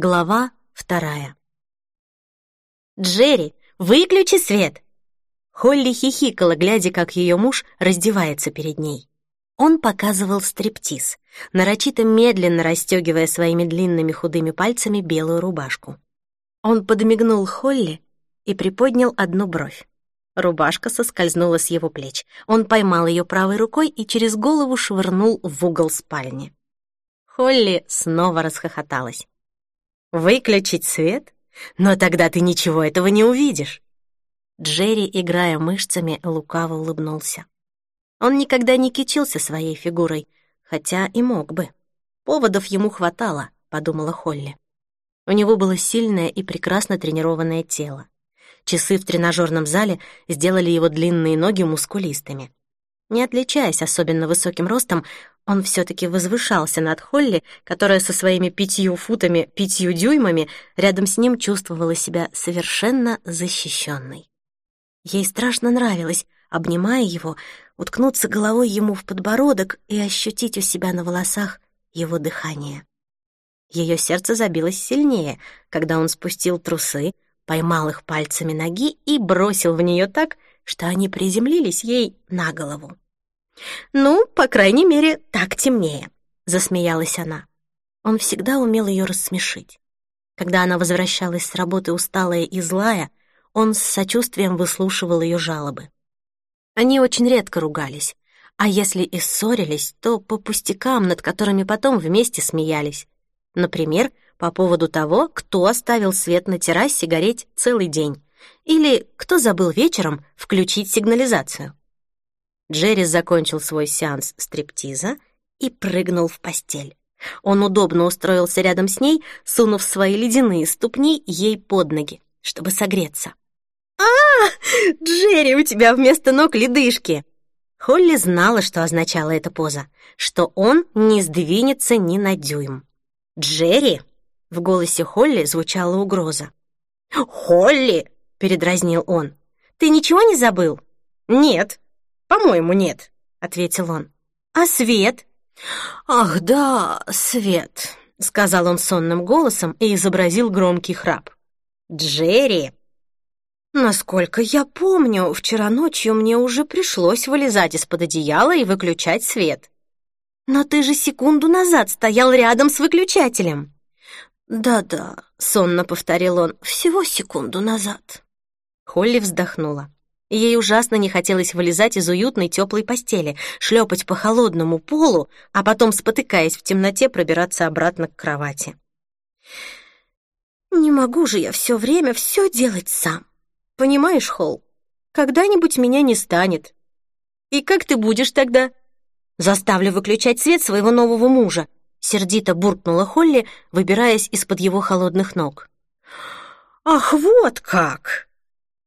Глава вторая. «Джерри, выключи свет!» Холли хихикала, глядя, как ее муж раздевается перед ней. Он показывал стриптиз, нарочито медленно расстегивая своими длинными худыми пальцами белую рубашку. Он подмигнул Холли и приподнял одну бровь. Рубашка соскользнула с его плеч. Он поймал ее правой рукой и через голову швырнул в угол спальни. Холли снова расхохоталась. Выключить свет? Но тогда ты ничего этого не увидишь. Джерри, играя мышцами, лукаво улыбнулся. Он никогда не кичился своей фигурой, хотя и мог бы. Поводов ему хватало, подумала Холли. У него было сильное и прекрасно тренированное тело. Часы в тренажерном зале сделали его длинные ноги мускулистыми. Не отличаясь особенно высоким ростом, он все-таки возвышался над Холли, которая со своими пятью футами, пятью дюймами рядом с ним чувствовала себя совершенно защищенной. Ей страшно нравилось, обнимая его, уткнуться головой ему в подбородок и ощутить у себя на волосах его дыхание. Ее сердце забилось сильнее, когда он спустил трусы, поймал их пальцами ноги и бросил в нее так, что они приземлились ей на голову. «Ну, по крайней мере, так темнее», — засмеялась она. Он всегда умел ее рассмешить. Когда она возвращалась с работы усталая и злая, он с сочувствием выслушивал ее жалобы. Они очень редко ругались, а если и ссорились, то по пустякам, над которыми потом вместе смеялись. Например, по поводу того, кто оставил свет на террасе гореть целый день, или кто забыл вечером включить сигнализацию. Джерри закончил свой сеанс стриптиза и прыгнул в постель. Он удобно устроился рядом с ней, сунув свои ледяные ступни ей под ноги, чтобы согреться. а, Джерри, у тебя вместо ног ледышки!» Холли знала, что означала эта поза, что он не сдвинется ни на дюйм. «Джерри!» — в голосе Холли звучала угроза. «Холли!» — передразнил он. «Ты ничего не забыл?» «Нет, по-моему, нет», — ответил он. «А свет?» «Ах, да, свет», — сказал он сонным голосом и изобразил громкий храп. «Джерри!» «Насколько я помню, вчера ночью мне уже пришлось вылезать из-под одеяла и выключать свет». «Но ты же секунду назад стоял рядом с выключателем». «Да-да», — сонно повторил он, — «всего секунду назад». Холли вздохнула. Ей ужасно не хотелось вылезать из уютной теплой постели, шлепать по холодному полу, а потом, спотыкаясь в темноте, пробираться обратно к кровати. «Не могу же я все время все делать сам. Понимаешь, Холл, когда-нибудь меня не станет. И как ты будешь тогда?» «Заставлю выключать свет своего нового мужа», — сердито буркнула Холли, выбираясь из-под его холодных ног. «Ах, вот как!»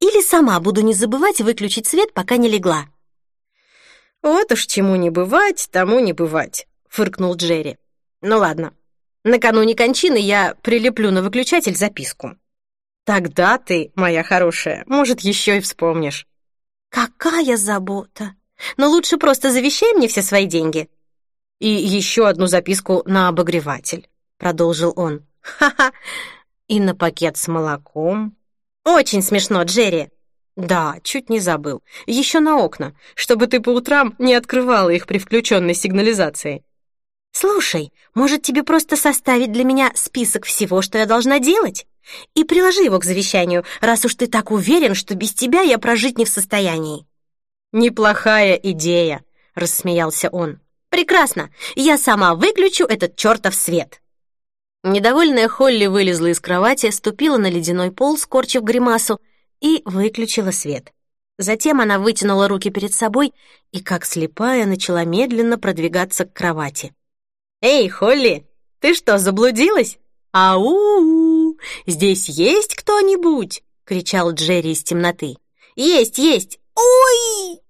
«Или сама буду не забывать выключить свет, пока не легла». «Вот уж чему не бывать, тому не бывать», — фыркнул Джерри. «Ну ладно, накануне кончины я прилеплю на выключатель записку. Тогда ты, моя хорошая, может, еще и вспомнишь». «Какая забота! Но лучше просто завещай мне все свои деньги», и еще одну записку на обогреватель», — продолжил он. «Ха-ха! И на пакет с молоком». «Очень смешно, Джерри!» «Да, чуть не забыл. Еще на окна, чтобы ты по утрам не открывала их при включенной сигнализации». «Слушай, может, тебе просто составить для меня список всего, что я должна делать? И приложи его к завещанию, раз уж ты так уверен, что без тебя я прожить не в состоянии». «Неплохая идея», — рассмеялся он. Прекрасно, я сама выключу этот чертов свет. Недовольная Холли вылезла из кровати, ступила на ледяной пол, скорчив гримасу, и выключила свет. Затем она вытянула руки перед собой и, как слепая, начала медленно продвигаться к кровати. «Эй, Холли, ты что, заблудилась? Ау! Здесь есть кто-нибудь?» — кричал Джерри из темноты. «Есть, есть! Ой!»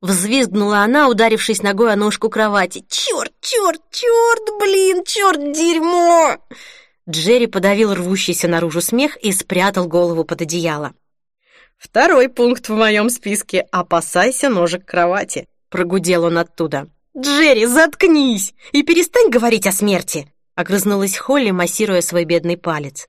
Взвизгнула она, ударившись ногой о ножку кровати. «Черт, черт, черт, блин, черт, дерьмо!» Джерри подавил рвущийся наружу смех и спрятал голову под одеяло. «Второй пункт в моем списке — опасайся ножек кровати», — прогудел он оттуда. «Джерри, заткнись и перестань говорить о смерти!» огрызнулась Холли, массируя свой бедный палец.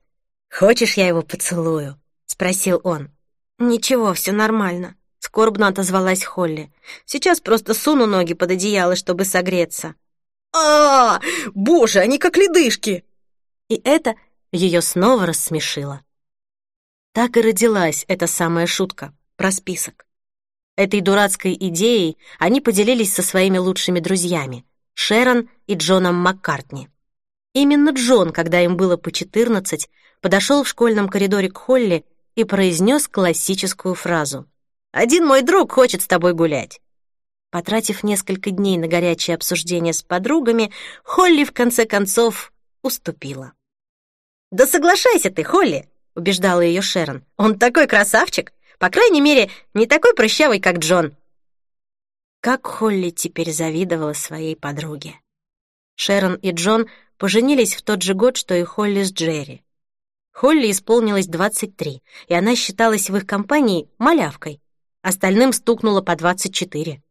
«Хочешь, я его поцелую?» — спросил он. «Ничего, все нормально», — скорбно отозвалась Холли. «Сейчас просто суну ноги под одеяло, чтобы согреться». а, -а, -а Боже, они как ледышки!» И это ее снова рассмешило. Так и родилась эта самая шутка про список. Этой дурацкой идеей они поделились со своими лучшими друзьями — Шерон и Джоном Маккартни. Именно Джон, когда им было по 14, подошел в школьном коридоре к Холли и произнес классическую фразу «Один мой друг хочет с тобой гулять». Потратив несколько дней на горячее обсуждение с подругами, Холли в конце концов уступила. «Да соглашайся ты, Холли!» — убеждала ее Шерон. «Он такой красавчик! По крайней мере, не такой прыщавый, как Джон!» Как Холли теперь завидовала своей подруге. Шерон и Джон поженились в тот же год, что и Холли с Джерри. Холли исполнилось 23, и она считалась в их компании малявкой. Остальным стукнуло по 24.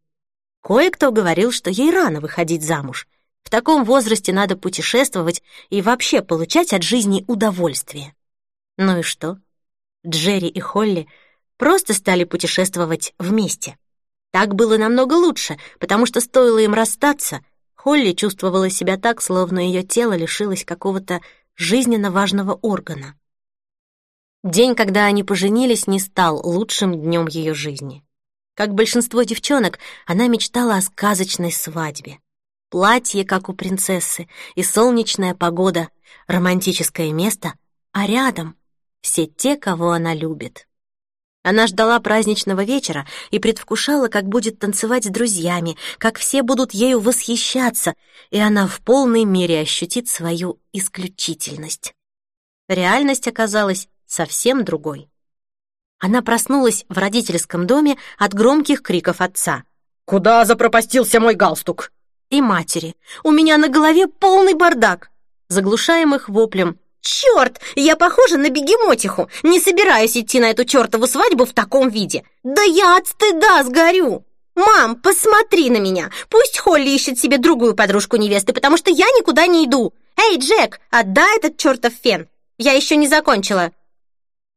Кое-кто говорил, что ей рано выходить замуж. В таком возрасте надо путешествовать и вообще получать от жизни удовольствие. Ну и что? Джерри и Холли просто стали путешествовать вместе. Так было намного лучше, потому что стоило им расстаться, Холли чувствовала себя так, словно ее тело лишилось какого-то жизненно важного органа. День, когда они поженились, не стал лучшим днем ее жизни. Как большинство девчонок, она мечтала о сказочной свадьбе. Платье, как у принцессы, и солнечная погода, романтическое место, а рядом все те, кого она любит. Она ждала праздничного вечера и предвкушала, как будет танцевать с друзьями, как все будут ею восхищаться, и она в полной мере ощутит свою исключительность. Реальность оказалась совсем другой. Она проснулась в родительском доме от громких криков отца. «Куда запропастился мой галстук?» И матери. «У меня на голове полный бардак!» Заглушаемых воплем «Черт, я похожа на бегемотиху! Не собираюсь идти на эту чертову свадьбу в таком виде! Да я от стыда сгорю! Мам, посмотри на меня! Пусть Холли ищет себе другую подружку невесты, потому что я никуда не иду! Эй, Джек, отдай этот чертов фен! Я еще не закончила!»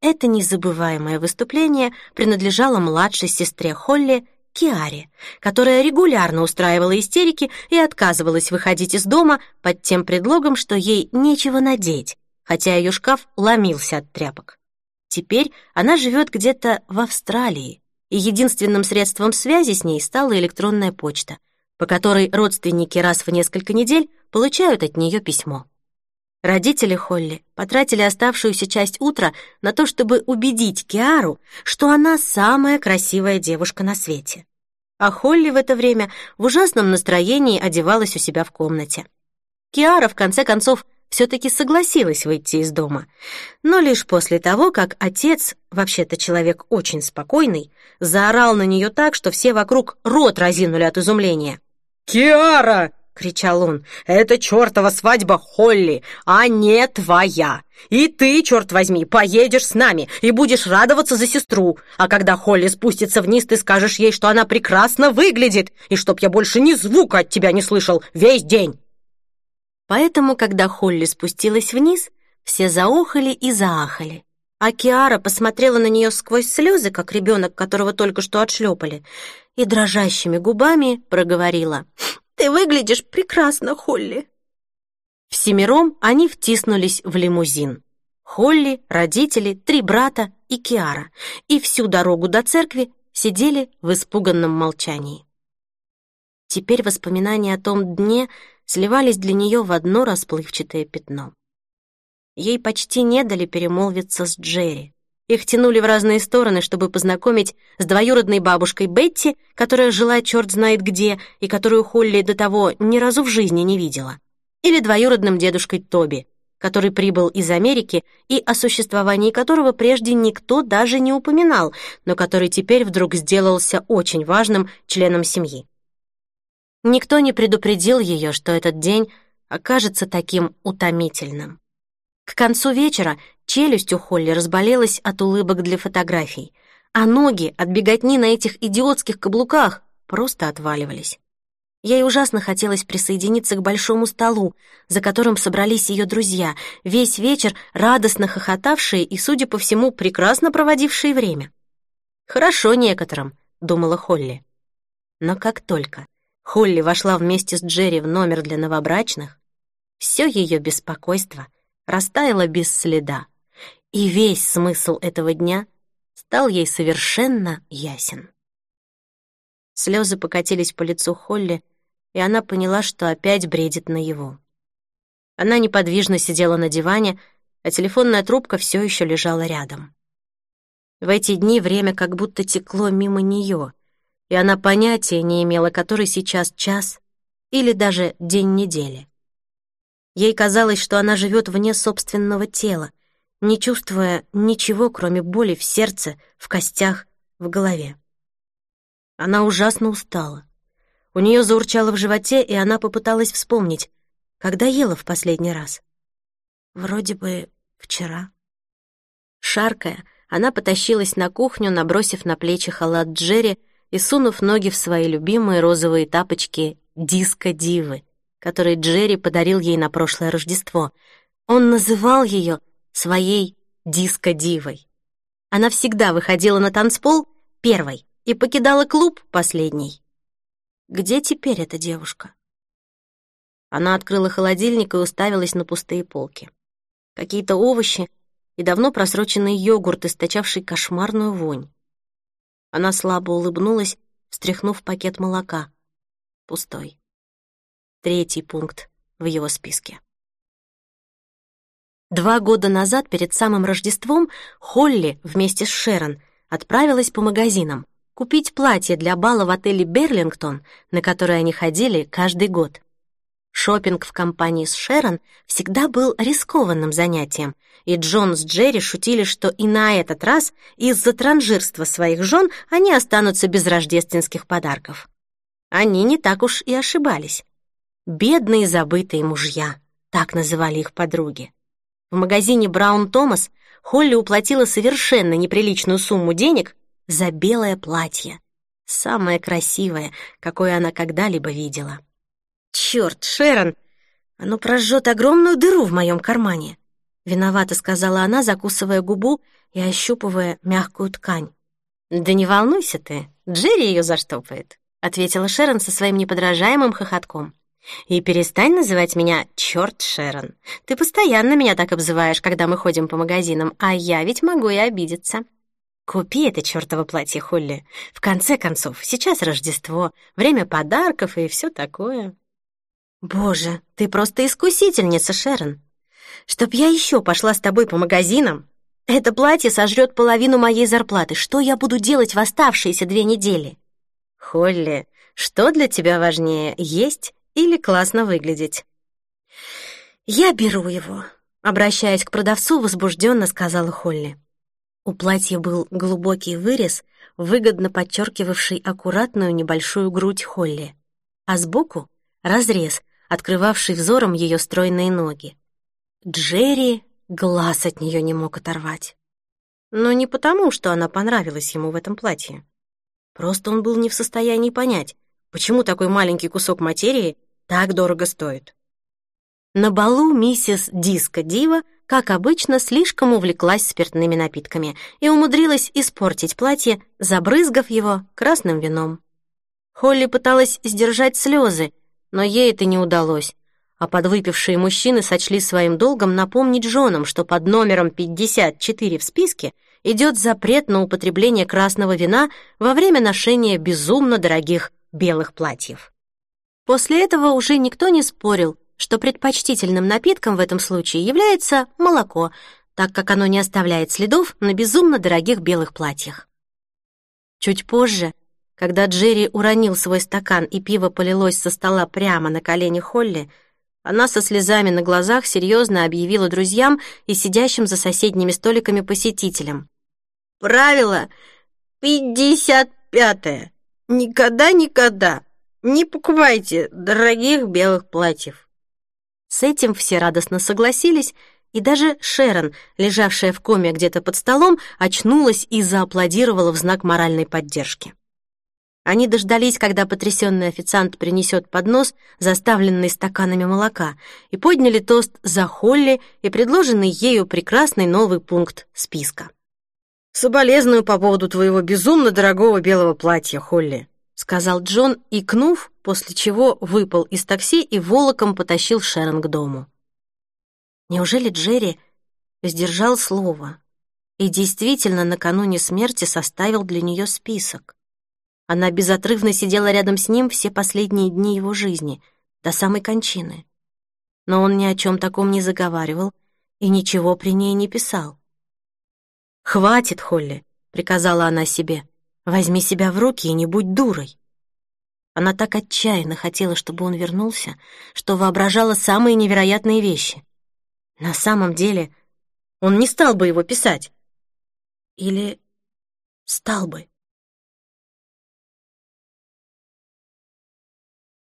Это незабываемое выступление принадлежало младшей сестре Холли, Киаре, которая регулярно устраивала истерики и отказывалась выходить из дома под тем предлогом, что ей нечего надеть, хотя ее шкаф ломился от тряпок. Теперь она живет где-то в Австралии, и единственным средством связи с ней стала электронная почта, по которой родственники раз в несколько недель получают от нее письмо. Родители Холли потратили оставшуюся часть утра на то, чтобы убедить Киару, что она самая красивая девушка на свете. А Холли в это время в ужасном настроении одевалась у себя в комнате. Киара, в конце концов, все-таки согласилась выйти из дома, но лишь после того, как отец, вообще-то человек очень спокойный, заорал на нее так, что все вокруг рот разинули от изумления. «Киара!» — кричал он. «Это чертова свадьба Холли, а не твоя! И ты, черт возьми, поедешь с нами и будешь радоваться за сестру, а когда Холли спустится вниз, ты скажешь ей, что она прекрасно выглядит, и чтоб я больше ни звука от тебя не слышал весь день!» Поэтому, когда Холли спустилась вниз, все заохали и заахали. А Киара посмотрела на нее сквозь слезы, как ребенок, которого только что отшлепали, и дрожащими губами проговорила. «Ты выглядишь прекрасно, Холли!» Всемиром они втиснулись в лимузин. Холли, родители, три брата и Киара, и всю дорогу до церкви сидели в испуганном молчании. Теперь воспоминания о том дне сливались для нее в одно расплывчатое пятно. Ей почти не дали перемолвиться с Джерри. Их тянули в разные стороны, чтобы познакомить с двоюродной бабушкой Бетти, которая жила черт знает где и которую Холли до того ни разу в жизни не видела, или двоюродным дедушкой Тоби, который прибыл из Америки и о существовании которого прежде никто даже не упоминал, но который теперь вдруг сделался очень важным членом семьи. Никто не предупредил ее, что этот день окажется таким утомительным. К концу вечера челюсть у Холли разболелась от улыбок для фотографий, а ноги от беготни на этих идиотских каблуках просто отваливались. Ей ужасно хотелось присоединиться к большому столу, за которым собрались ее друзья, весь вечер радостно хохотавшие и, судя по всему, прекрасно проводившие время. «Хорошо некоторым», — думала Холли. Но как только Холли вошла вместе с Джерри в номер для новобрачных, все ее беспокойство растаяло без следа, и весь смысл этого дня стал ей совершенно ясен. Слезы покатились по лицу Холли, и она поняла, что опять бредит наяву. Она неподвижно сидела на диване, а телефонная трубка все еще лежала рядом. В эти дни время как будто текло мимо нее, и она понятия не имела, который сейчас час или даже день недели. Ей казалось, что она живет вне собственного тела, не чувствуя ничего, кроме боли в сердце, в костях, в голове. Она ужасно устала. У нее заурчало в животе, и она попыталась вспомнить, когда ела в последний раз. Вроде бы вчера. Шаркая, она потащилась на кухню, набросив на плечи халат Джерри и сунув ноги в свои любимые розовые тапочки «Диско-дивы», которые Джерри подарил ей на прошлое Рождество. Он называл ее своей «Диско-дивой». Она всегда выходила на танцпол первой и покидала клуб последней. Где теперь эта девушка? Она открыла холодильник и уставилась на пустые полки. Какие-то овощи и давно просроченный йогурт, источавший кошмарную вонь. Она слабо улыбнулась, встряхнув пакет молока. Пустой. Третий пункт в его списке. Два года назад, перед самым Рождеством, Холли вместе с Шерон отправилась по магазинам купить платье для бала в отеле «Берлингтон», на которое они ходили каждый год. Шопинг в компании с Шерон всегда был рискованным занятием, и Джон с Джерри шутили, что и на этот раз из-за транжирства своих жен они останутся без рождественских подарков. Они не так уж и ошибались. «Бедные забытые мужья», — так называли их подруги. В магазине «Браун Томас» Холли уплатила совершенно неприличную сумму денег за белое платье. Самое красивое, какое она когда-либо видела. «Черт, Шерон, оно прожжет огромную дыру в моем кармане!» Виновато сказала она, закусывая губу и ощупывая мягкую ткань. «Да не волнуйся ты, Джерри ее заштопает», — ответила Шерон со своим неподражаемым хохотком. «И перестань называть меня «Черт, Шерон». Ты постоянно меня так обзываешь, когда мы ходим по магазинам, а я ведь могу и обидеться». Купи это чёртово платье, Холли. В конце концов, сейчас Рождество, время подарков и все такое. Боже, ты просто искусительница, Шерон. Чтоб я еще пошла с тобой по магазинам? Это платье сожрет половину моей зарплаты. Что я буду делать в оставшиеся две недели? Холли, что для тебя важнее, есть или классно выглядеть? Я беру его, обращаясь к продавцу, возбужденно сказала Холли. У платья был глубокий вырез, выгодно подчеркивавший аккуратную небольшую грудь Холли, а сбоку — разрез, открывавший взором ее стройные ноги. Джерри глаз от нее не мог оторвать. Но не потому, что она понравилась ему в этом платье. Просто он был не в состоянии понять, почему такой маленький кусок материи так дорого стоит. На балу миссис Диско Дива как обычно, слишком увлеклась спиртными напитками и умудрилась испортить платье, забрызгав его красным вином. Холли пыталась сдержать слезы, но ей это не удалось, а подвыпившие мужчины сочли своим долгом напомнить женам, что под номером 54 в списке идет запрет на употребление красного вина во время ношения безумно дорогих белых платьев. После этого уже никто не спорил, что предпочтительным напитком в этом случае является молоко, так как оно не оставляет следов на безумно дорогих белых платьях. Чуть позже, когда Джерри уронил свой стакан и пиво полилось со стола прямо на колени Холли, она со слезами на глазах серьезно объявила друзьям и сидящим за соседними столиками посетителям. «Правило пятьдесят пятое. Никогда-никогда не покупайте дорогих белых платьев. С этим все радостно согласились, и даже Шерон, лежавшая в коме где-то под столом, очнулась и зааплодировала в знак моральной поддержки. Они дождались, когда потрясенный официант принесет поднос, заставленный стаканами молока, и подняли тост за Холли и предложенный ею прекрасный новый пункт списка. «Соболезную по поводу твоего безумно дорогого белого платья, Холли», сказал Джон, икнув, после чего выпал из такси и волоком потащил Шерон к дому. Неужели Джерри сдержал слово и действительно накануне смерти составил для нее список? Она безотрывно сидела рядом с ним все последние дни его жизни, до самой кончины. Но он ни о чем таком не заговаривал и ничего при ней не писал. «Хватит, Холли», — приказала она себе, — «возьми себя в руки и не будь дурой». Она так отчаянно хотела, чтобы он вернулся, что воображала самые невероятные вещи. На самом деле он не стал бы его писать. Или стал бы.